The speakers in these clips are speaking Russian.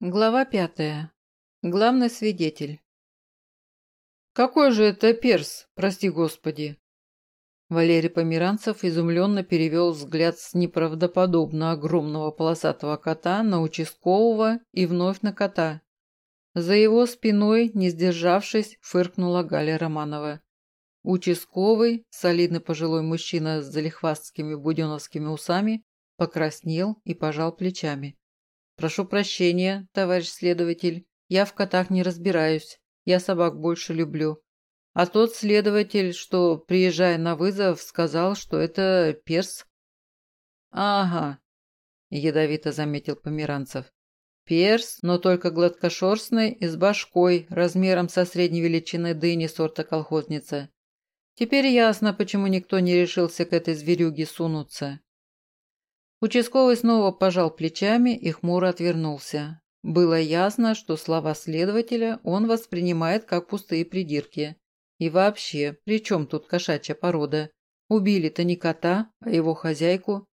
Глава пятая. Главный свидетель. «Какой же это перс, прости господи?» Валерий Померанцев изумленно перевел взгляд с неправдоподобно огромного полосатого кота на участкового и вновь на кота. За его спиной, не сдержавшись, фыркнула Галя Романова. Участковый, солидный пожилой мужчина с залихвастскими буденовскими усами, покраснел и пожал плечами. «Прошу прощения, товарищ следователь, я в котах не разбираюсь, я собак больше люблю. А тот следователь, что, приезжая на вызов, сказал, что это перс». «Ага», – ядовито заметил Померанцев. «Перс, но только гладкошерстный и с башкой, размером со средней величины дыни сорта колхозница. Теперь ясно, почему никто не решился к этой зверюге сунуться. Участковый снова пожал плечами и хмуро отвернулся. Было ясно, что слова следователя он воспринимает как пустые придирки. И вообще, при чем тут кошачья порода? Убили-то не кота, а его хозяйку.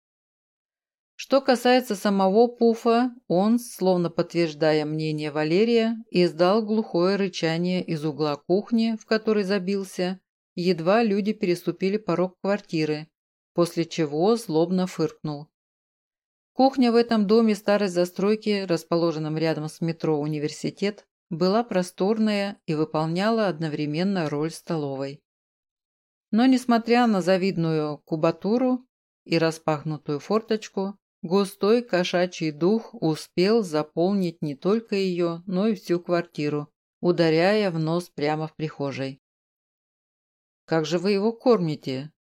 Что касается самого Пуфа, он, словно подтверждая мнение Валерия, издал глухое рычание из угла кухни, в который забился. Едва люди переступили порог квартиры, после чего злобно фыркнул. Кухня в этом доме старой застройки, расположенном рядом с метро «Университет», была просторная и выполняла одновременно роль столовой. Но, несмотря на завидную кубатуру и распахнутую форточку, густой кошачий дух успел заполнить не только ее, но и всю квартиру, ударяя в нос прямо в прихожей. «Как же вы его кормите?»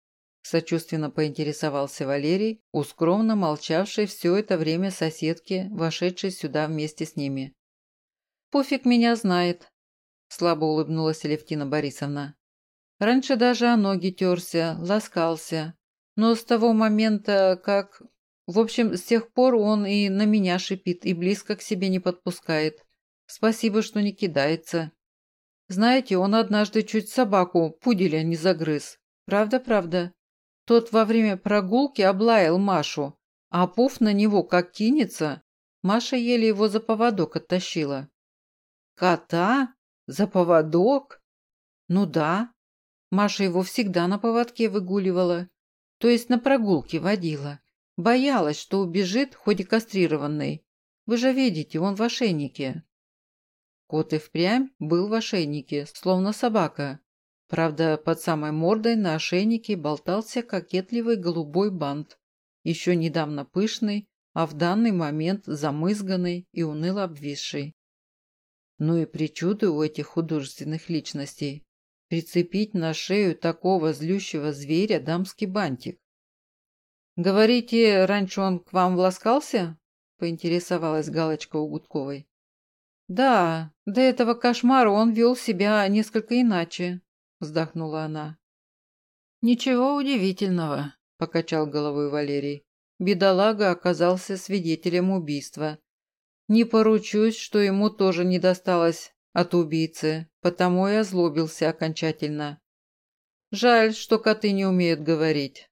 Сочувственно поинтересовался Валерий, у скромно молчавшей все это время соседки, вошедшей сюда вместе с ними. «Пуфик меня знает», – слабо улыбнулась Левтина Борисовна. «Раньше даже о ноги терся, ласкался. Но с того момента, как... В общем, с тех пор он и на меня шипит, и близко к себе не подпускает. Спасибо, что не кидается. Знаете, он однажды чуть собаку, пуделя, не загрыз. Правда-правда. Тот во время прогулки облаял Машу, а Пуф на него как кинется. Маша еле его за поводок оттащила. «Кота? За поводок?» «Ну да. Маша его всегда на поводке выгуливала. То есть на прогулке водила. Боялась, что убежит, хоть и кастрированный. Вы же видите, он в ошейнике». Кот и впрямь был в ошейнике, словно собака. Правда, под самой мордой на ошейнике болтался кокетливый голубой бант, еще недавно пышный, а в данный момент замызганный и уныло обвисший. Ну и причуды у этих художественных личностей. Прицепить на шею такого злющего зверя дамский бантик. «Говорите, раньше он к вам власкался?» – поинтересовалась Галочка у Гудковой. «Да, до этого кошмара он вел себя несколько иначе», вздохнула она. «Ничего удивительного», – покачал головой Валерий. Бедолага оказался свидетелем убийства. Не поручусь, что ему тоже не досталось от убийцы, потому и озлобился окончательно. Жаль, что коты не умеют говорить.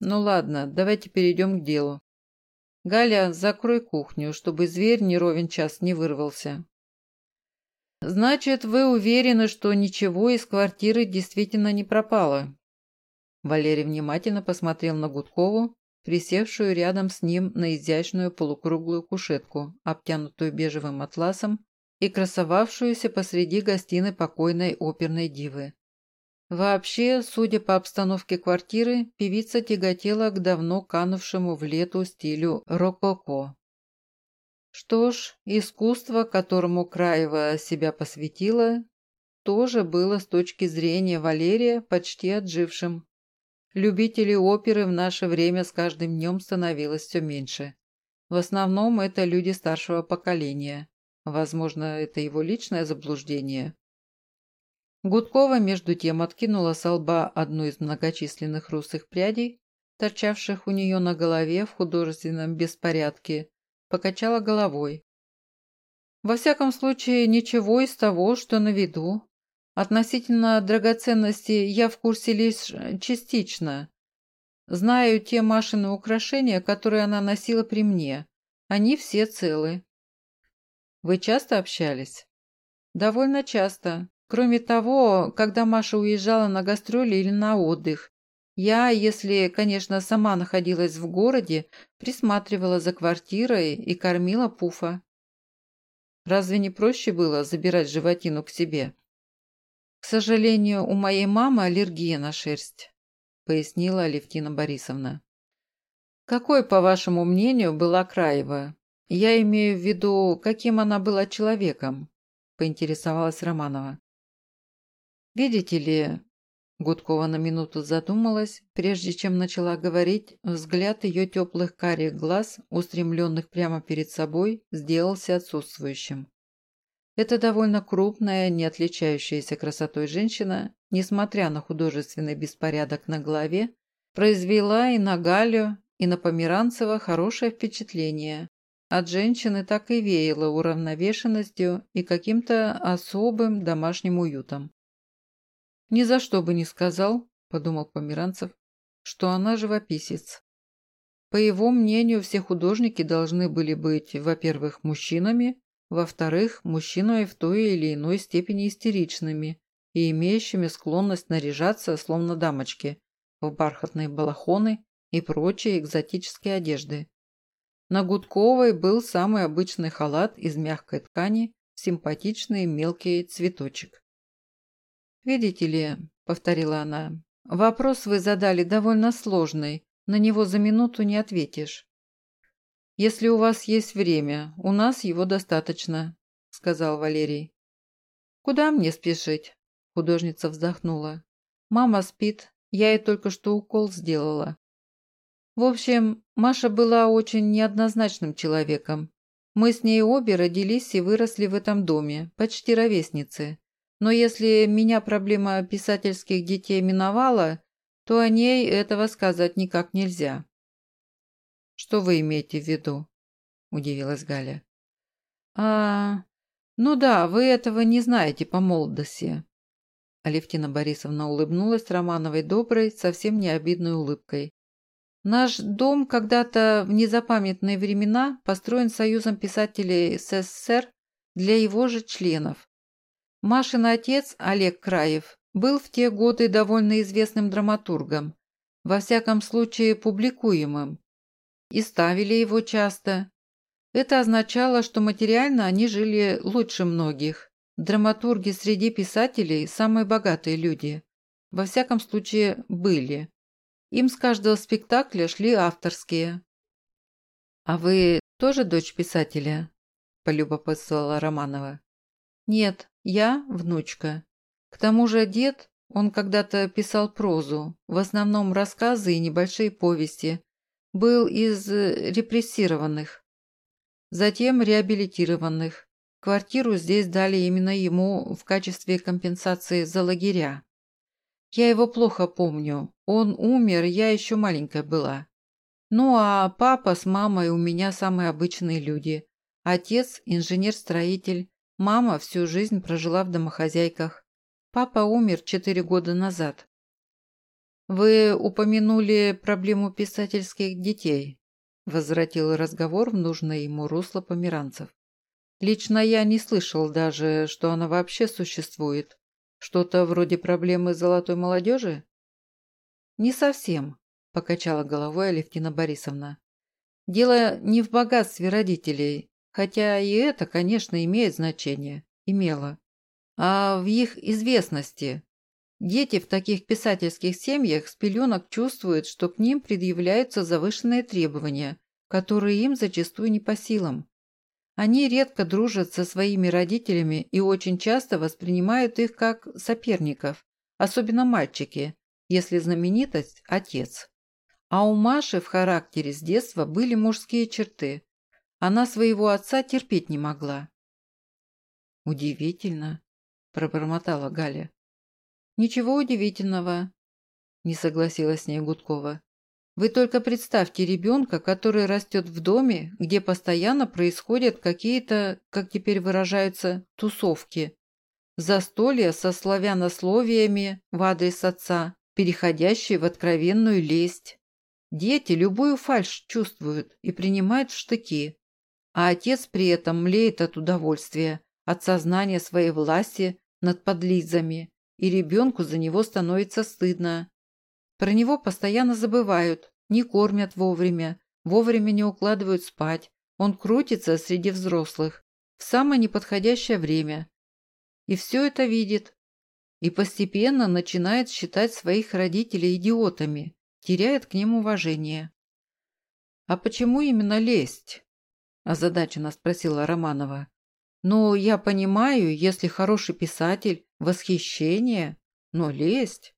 Ну ладно, давайте перейдем к делу. Галя, закрой кухню, чтобы зверь не ровен час не вырвался. «Значит, вы уверены, что ничего из квартиры действительно не пропало?» Валерий внимательно посмотрел на Гудкову, присевшую рядом с ним на изящную полукруглую кушетку, обтянутую бежевым атласом и красовавшуюся посреди гостиной покойной оперной дивы. Вообще, судя по обстановке квартиры, певица тяготела к давно канувшему в лету стилю рококо. Что ж, искусство, которому Краева себя посвятила, тоже было с точки зрения Валерия почти отжившим. Любителей оперы в наше время с каждым днем становилось все меньше. В основном это люди старшего поколения. Возможно, это его личное заблуждение. Гудкова, между тем, откинула с лба одну из многочисленных русых прядей, торчавших у нее на голове в художественном беспорядке, покачала головой. Во всяком случае, ничего из того, что на виду. Относительно драгоценности я в курсе лишь частично. Знаю те Машины украшения, которые она носила при мне. Они все целы. Вы часто общались? Довольно часто. Кроме того, когда Маша уезжала на гастроли или на отдых, я, если, конечно, сама находилась в городе, присматривала за квартирой и кормила Пуфа. Разве не проще было забирать животину к себе? К сожалению, у моей мамы аллергия на шерсть, пояснила Алевтина Борисовна. Какой, по вашему мнению, была Краева? Я имею в виду, каким она была человеком, поинтересовалась Романова. Видите ли, Гудкова на минуту задумалась, прежде чем начала говорить, взгляд ее теплых карих глаз, устремленных прямо перед собой, сделался отсутствующим. Эта довольно крупная, не отличающаяся красотой женщина, несмотря на художественный беспорядок на голове, произвела и на Галю, и на Померанцева хорошее впечатление. От женщины так и веяло уравновешенностью и каким-то особым домашним уютом. «Ни за что бы не сказал», – подумал Померанцев, – «что она живописец». По его мнению, все художники должны были быть, во-первых, мужчинами, во-вторых, мужчинами в той или иной степени истеричными и имеющими склонность наряжаться, словно дамочки, в бархатные балахоны и прочие экзотические одежды. На Гудковой был самый обычный халат из мягкой ткани, симпатичный мелкий цветочек. «Видите ли», — повторила она, — «вопрос вы задали довольно сложный, на него за минуту не ответишь». «Если у вас есть время, у нас его достаточно», — сказал Валерий. «Куда мне спешить?» — художница вздохнула. «Мама спит, я ей только что укол сделала». В общем, Маша была очень неоднозначным человеком. Мы с ней обе родились и выросли в этом доме, почти ровесницы. Но если меня проблема писательских детей миновала, то о ней этого сказать никак нельзя. «Что вы имеете в виду?» – удивилась Галя. «А, ну да, вы этого не знаете по молодости». Алевтина Борисовна улыбнулась Романовой доброй, совсем не обидной улыбкой. «Наш дом когда-то в незапамятные времена построен Союзом писателей СССР для его же членов. Машин отец, Олег Краев, был в те годы довольно известным драматургом, во всяком случае публикуемым, и ставили его часто. Это означало, что материально они жили лучше многих. Драматурги среди писателей – самые богатые люди. Во всяком случае, были. Им с каждого спектакля шли авторские. «А вы тоже дочь писателя?» – полюбопытствовала Романова. «Нет, я – внучка. К тому же дед, он когда-то писал прозу, в основном рассказы и небольшие повести, был из репрессированных, затем реабилитированных. Квартиру здесь дали именно ему в качестве компенсации за лагеря. Я его плохо помню. Он умер, я еще маленькая была. Ну а папа с мамой у меня самые обычные люди. Отец – инженер-строитель, Мама всю жизнь прожила в домохозяйках. Папа умер четыре года назад. «Вы упомянули проблему писательских детей», – возвратил разговор в нужное ему русло померанцев. «Лично я не слышал даже, что она вообще существует. Что-то вроде проблемы золотой молодежи?» «Не совсем», – покачала головой Алевтина Борисовна. «Дело не в богатстве родителей, Хотя и это, конечно, имеет значение, имело. А в их известности. Дети в таких писательских семьях с пеленок чувствуют, что к ним предъявляются завышенные требования, которые им зачастую не по силам. Они редко дружат со своими родителями и очень часто воспринимают их как соперников, особенно мальчики, если знаменитость – отец. А у Маши в характере с детства были мужские черты, она своего отца терпеть не могла. «Удивительно», – пробормотала Галя. «Ничего удивительного», – не согласилась с ней Гудкова. «Вы только представьте ребенка, который растет в доме, где постоянно происходят какие-то, как теперь выражаются, тусовки. Застолья со славянословиями в адрес отца, переходящие в откровенную лесть. Дети любую фальшь чувствуют и принимают в штыки. А отец при этом млеет от удовольствия, от сознания своей власти над подлизами, и ребенку за него становится стыдно. Про него постоянно забывают, не кормят вовремя, вовремя не укладывают спать. Он крутится среди взрослых в самое неподходящее время. И все это видит. И постепенно начинает считать своих родителей идиотами, теряет к ним уважение. «А почему именно лесть?» – озадаченно спросила Романова. «Ну, я понимаю, если хороший писатель, восхищение, но лесть...»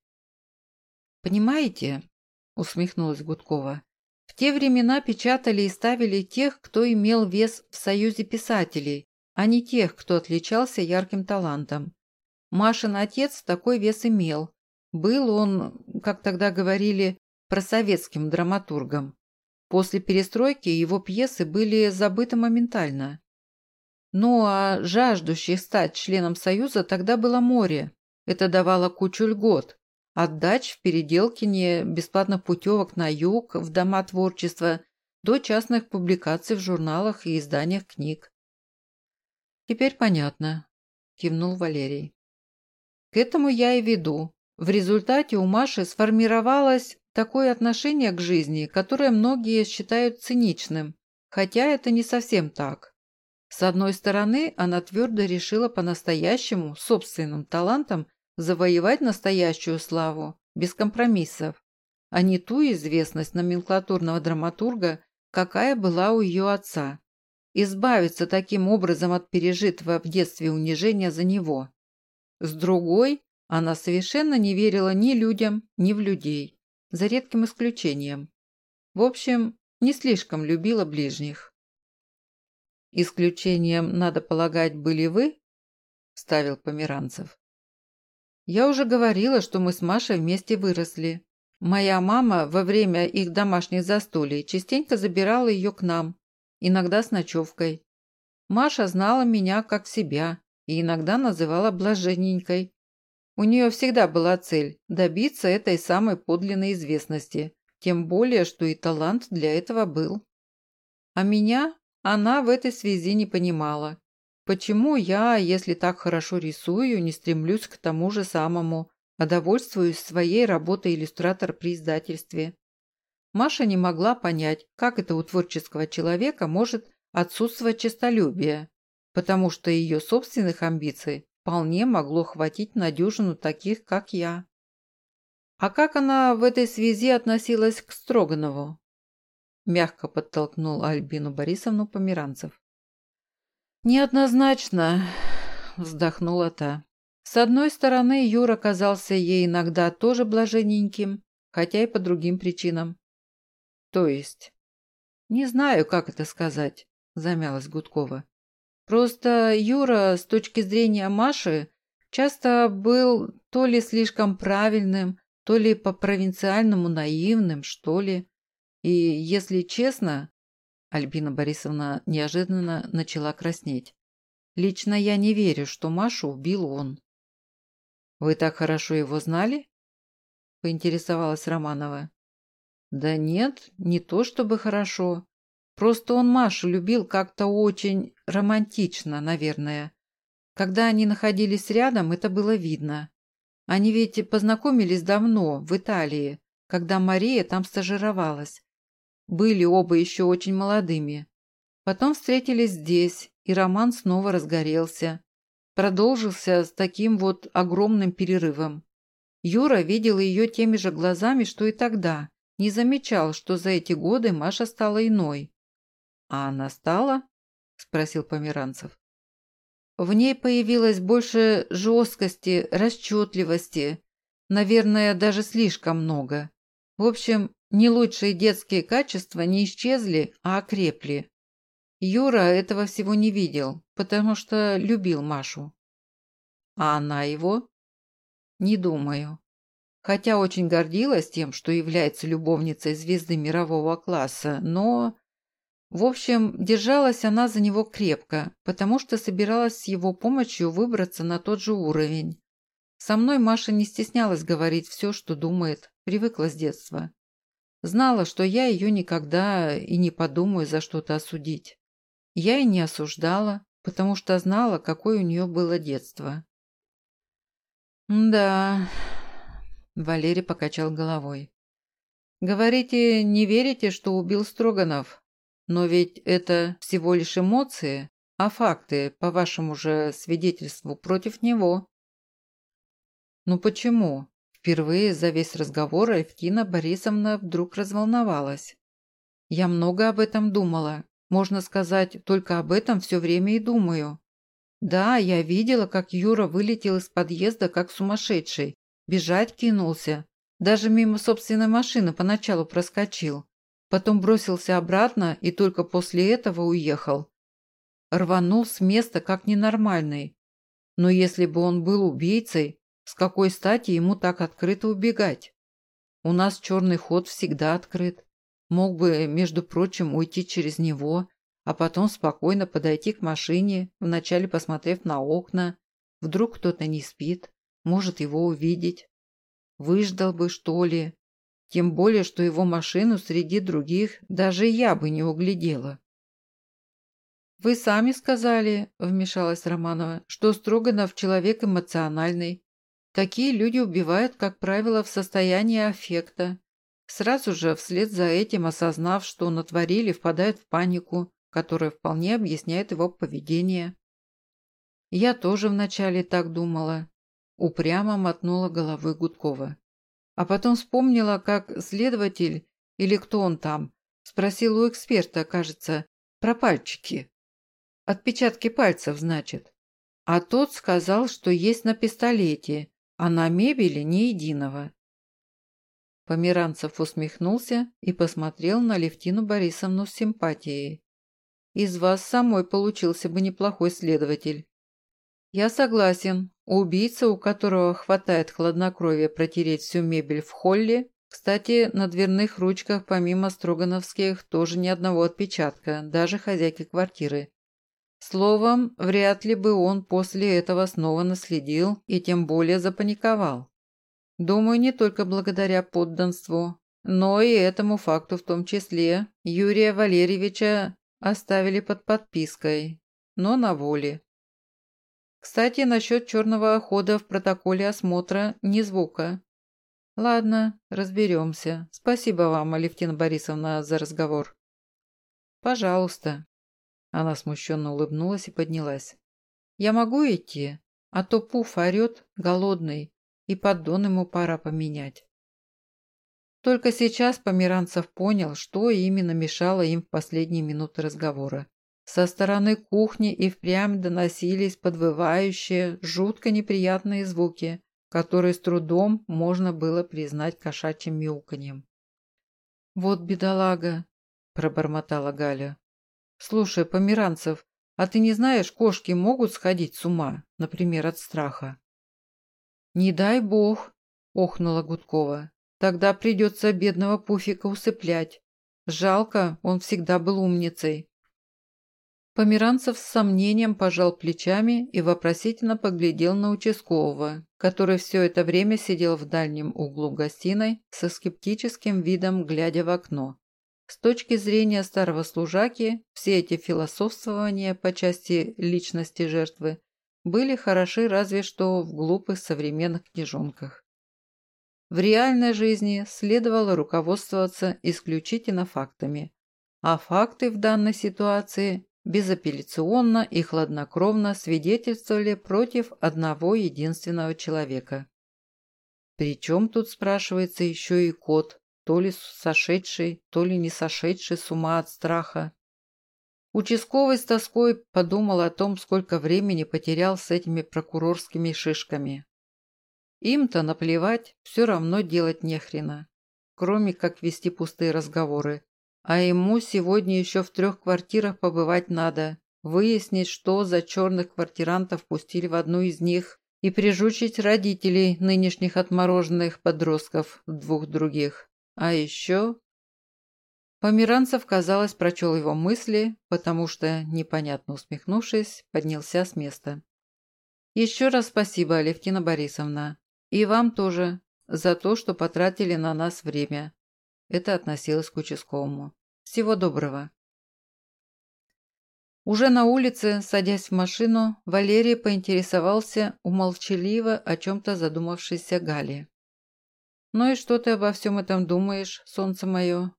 «Понимаете?» – усмехнулась Гудкова. «В те времена печатали и ставили тех, кто имел вес в союзе писателей, а не тех, кто отличался ярким талантом. Машин отец такой вес имел. Был он, как тогда говорили, просоветским драматургом. После перестройки его пьесы были забыты моментально. Ну а жаждущих стать членом Союза тогда было море. Это давало кучу льгот. Отдач в Переделкине, бесплатных путевок на юг, в дома творчества, до частных публикаций в журналах и изданиях книг. «Теперь понятно», – кивнул Валерий. «К этому я и веду. В результате у Маши сформировалось такое отношение к жизни, которое многие считают циничным, хотя это не совсем так. С одной стороны, она твердо решила по-настоящему, собственным талантом, завоевать настоящую славу, без компромиссов, а не ту известность номенклатурного драматурга, какая была у ее отца. Избавиться таким образом от пережитого в детстве унижения за него. С другой, она совершенно не верила ни людям, ни в людей, за редким исключением. В общем, не слишком любила ближних. «Исключением, надо полагать, были вы?» – ставил Померанцев. Я уже говорила, что мы с Машей вместе выросли. Моя мама во время их домашних застолий частенько забирала ее к нам, иногда с ночевкой. Маша знала меня как себя и иногда называла блаженненькой. У нее всегда была цель – добиться этой самой подлинной известности, тем более, что и талант для этого был. А меня она в этой связи не понимала. Почему я, если так хорошо рисую, не стремлюсь к тому же самому, а довольствуюсь своей работой иллюстратор при издательстве? Маша не могла понять, как это у творческого человека может отсутствовать честолюбие, потому что ее собственных амбиций вполне могло хватить на дюжину таких, как я. А как она в этой связи относилась к Строганову? Мягко подтолкнул Альбину Борисовну Померанцев. «Неоднозначно», – вздохнула та. С одной стороны, Юра казался ей иногда тоже блаженненьким, хотя и по другим причинам. То есть? Не знаю, как это сказать, замялась Гудкова. Просто Юра, с точки зрения Маши, часто был то ли слишком правильным, то ли по-провинциальному наивным, что ли. И, если честно, Альбина Борисовна неожиданно начала краснеть. «Лично я не верю, что Машу убил он». «Вы так хорошо его знали?» – поинтересовалась Романова. «Да нет, не то чтобы хорошо. Просто он Машу любил как-то очень романтично, наверное. Когда они находились рядом, это было видно. Они ведь познакомились давно, в Италии, когда Мария там стажировалась. Были оба еще очень молодыми. Потом встретились здесь, и роман снова разгорелся. Продолжился с таким вот огромным перерывом. Юра видел ее теми же глазами, что и тогда. Не замечал, что за эти годы Маша стала иной. «А она стала?» – спросил Померанцев. В ней появилось больше жесткости, расчетливости, наверное, даже слишком много. В общем, не лучшие детские качества не исчезли, а окрепли. Юра этого всего не видел, потому что любил Машу. А она его? Не думаю. Хотя очень гордилась тем, что является любовницей звезды мирового класса, но... В общем, держалась она за него крепко, потому что собиралась с его помощью выбраться на тот же уровень. Со мной Маша не стеснялась говорить все, что думает, привыкла с детства. Знала, что я ее никогда и не подумаю за что-то осудить. Я и не осуждала, потому что знала, какое у нее было детство. «Да...» – Валерий покачал головой. «Говорите, не верите, что убил Строганов? Но ведь это всего лишь эмоции, а факты, по вашему же свидетельству, против него». «Ну почему?» Впервые за весь разговор Евтина Борисовна вдруг разволновалась. «Я много об этом думала. Можно сказать, только об этом все время и думаю. Да, я видела, как Юра вылетел из подъезда, как сумасшедший. Бежать кинулся. Даже мимо собственной машины поначалу проскочил. Потом бросился обратно и только после этого уехал. Рванул с места, как ненормальный. Но если бы он был убийцей, с какой стати ему так открыто убегать? У нас черный ход всегда открыт. Мог бы, между прочим, уйти через него, а потом спокойно подойти к машине, вначале посмотрев на окна. Вдруг кто-то не спит, может его увидеть. Выждал бы, что ли. Тем более, что его машину среди других даже я бы не углядела. «Вы сами сказали, — вмешалась Романова, — что Строганов человек эмоциональный. Такие люди убивают, как правило, в состоянии аффекта. Сразу же, вслед за этим, осознав, что натворили, впадают в панику, которая вполне объясняет его поведение. Я тоже вначале так думала. Упрямо мотнула головой Гудкова. А потом вспомнила, как следователь, или кто он там, спросил у эксперта, кажется, про пальчики. Отпечатки пальцев, значит. А тот сказал, что есть на пистолете, а на мебели ни единого. Померанцев усмехнулся и посмотрел на Левтину Борисовну с симпатией. «Из вас самой получился бы неплохой следователь». «Я согласен. Убийца, у которого хватает хладнокровия протереть всю мебель в холле, кстати, на дверных ручках помимо строгановских тоже ни одного отпечатка, даже хозяйки квартиры. Словом, вряд ли бы он после этого снова наследил и тем более запаниковал. Думаю, не только благодаря подданству, но и этому факту в том числе Юрия Валерьевича оставили под подпиской, но на воле. Кстати, насчет черного хода в протоколе осмотра ни звука. Ладно, разберемся. Спасибо вам, Алевтина Борисовна, за разговор. Пожалуйста. Она смущенно улыбнулась и поднялась. «Я могу идти? А то Пуф орет, голодный, и поддон ему пора поменять». Только сейчас Померанцев понял, что именно мешало им в последние минуты разговора. Со стороны кухни и впрямь доносились подвывающие, жутко неприятные звуки, которые с трудом можно было признать кошачьим мяуканьем. «Вот бедолага», – пробормотала Галя. «Слушай, Померанцев, а ты не знаешь, кошки могут сходить с ума, например, от страха?» «Не дай бог», – охнула Гудкова. «Тогда придется бедного Пуфика усыплять. Жалко, он всегда был умницей». Померанцев с сомнением пожал плечами и вопросительно поглядел на участкового, который все это время сидел в дальнем углу гостиной со скептическим видом, глядя в окно. С точки зрения старого служаки, все эти философствования по части личности жертвы были хороши разве что в глупых современных книжонках. В реальной жизни следовало руководствоваться исключительно фактами, а факты в данной ситуации безапелляционно и хладнокровно свидетельствовали против одного единственного человека. Причем тут спрашивается еще и кот, то ли сошедший, то ли не сошедший с ума от страха. Участковый с тоской подумал о том, сколько времени потерял с этими прокурорскими шишками. Им-то наплевать, все равно делать нехрена, кроме как вести пустые разговоры. А ему сегодня еще в трех квартирах побывать надо, выяснить, что за черных квартирантов пустили в одну из них и прижучить родителей нынешних отмороженных подростков в двух других. А еще... Померанцев, казалось, прочел его мысли, потому что, непонятно усмехнувшись, поднялся с места. «Еще раз спасибо, Алевтина Борисовна. И вам тоже, за то, что потратили на нас время». Это относилось к участковому. «Всего доброго». Уже на улице, садясь в машину, Валерий поинтересовался у молчаливо о чем-то задумавшейся Гали. «Ну и что ты обо всем этом думаешь, солнце мое?»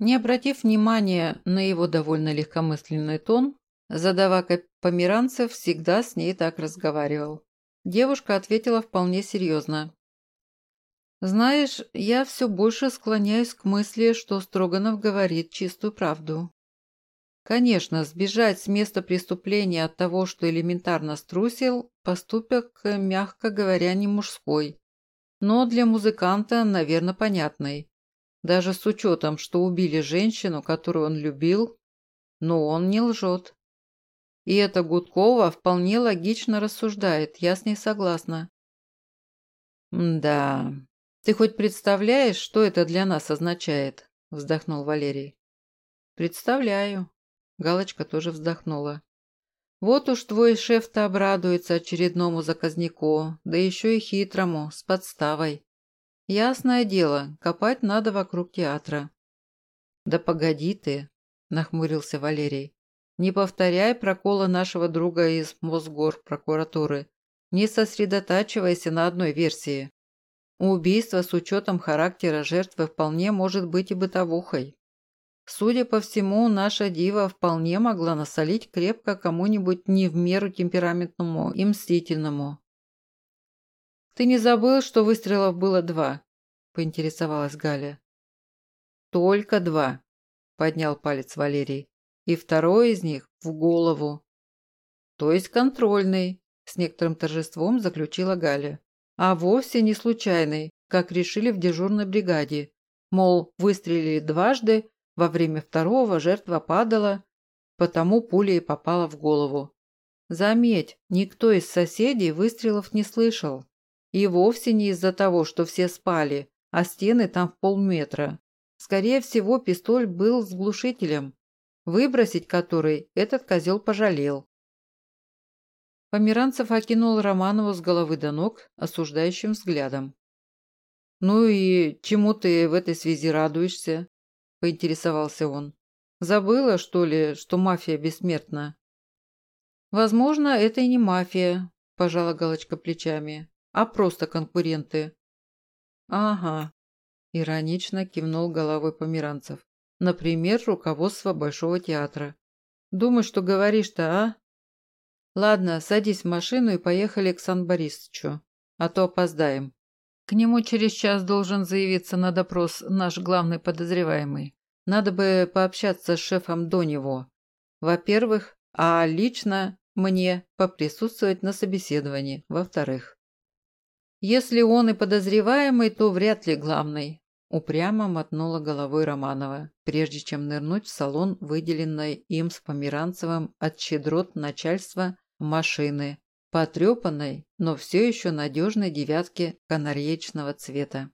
Не обратив внимания на его довольно легкомысленный тон, задавака Померанцев всегда с ней так разговаривал. Девушка ответила вполне серьезно. «Знаешь, я все больше склоняюсь к мысли, что Строганов говорит чистую правду. Конечно, сбежать с места преступления от того, что элементарно струсил, поступок, мягко говоря, не мужской. Но для музыканта, наверное, понятный. Даже с учетом, что убили женщину, которую он любил, но он не лжет. И это Гудкова вполне логично рассуждает, я с ней согласна. «Да, ты хоть представляешь, что это для нас означает?» – вздохнул Валерий. «Представляю», Галочка тоже вздохнула. Вот уж твой шеф-то обрадуется очередному заказнику, да еще и хитрому, с подставой. Ясное дело, копать надо вокруг театра. Да погоди ты, нахмурился Валерий. Не повторяй прокола нашего друга из Мосгор прокуратуры. Не сосредотачивайся на одной версии. Убийство с учетом характера жертвы вполне может быть и бытовухой. Судя по всему, наша дива вполне могла насолить крепко кому-нибудь не в меру темпераментному и мстительному. «Ты не забыл, что выстрелов было два?» – поинтересовалась Галя. «Только два», – поднял палец Валерий. «И второй из них в голову». «То есть контрольный», – с некоторым торжеством заключила Галя. «А вовсе не случайный, как решили в дежурной бригаде. Мол, выстрелили дважды, во время второго жертва падала, потому пуля и попала в голову. Заметь, никто из соседей выстрелов не слышал. И вовсе не из-за того, что все спали, а стены там в полметра. Скорее всего, пистоль был с глушителем, выбросить который этот козел пожалел. Померанцев окинул Романову с головы до ног осуждающим взглядом. «Ну и чему ты в этой связи радуешься?» – поинтересовался он. «Забыла, что ли, что мафия бессмертна?» «Возможно, это и не мафия», – пожала Галочка плечами, – «а просто конкуренты». «Ага», – иронично кивнул головой Померанцев. «Например, руководство Большого театра. Думаешь, что говоришь-то, а?» «Ладно, садись в машину и поехали к Сан Борисовичу, а то опоздаем». К нему через час должен заявиться на допрос наш главный подозреваемый. Надо бы пообщаться с шефом до него. Во-первых, а лично мне поприсутствовать на собеседовании. Во-вторых. Если он и подозреваемый, то вряд ли главный. Упрямо мотнула головой Романова, прежде чем нырнуть в салон, выделенной им с Померанцевым от щедрот начальства машины, потрепанной, но все еще надежной девятки канареечного цвета.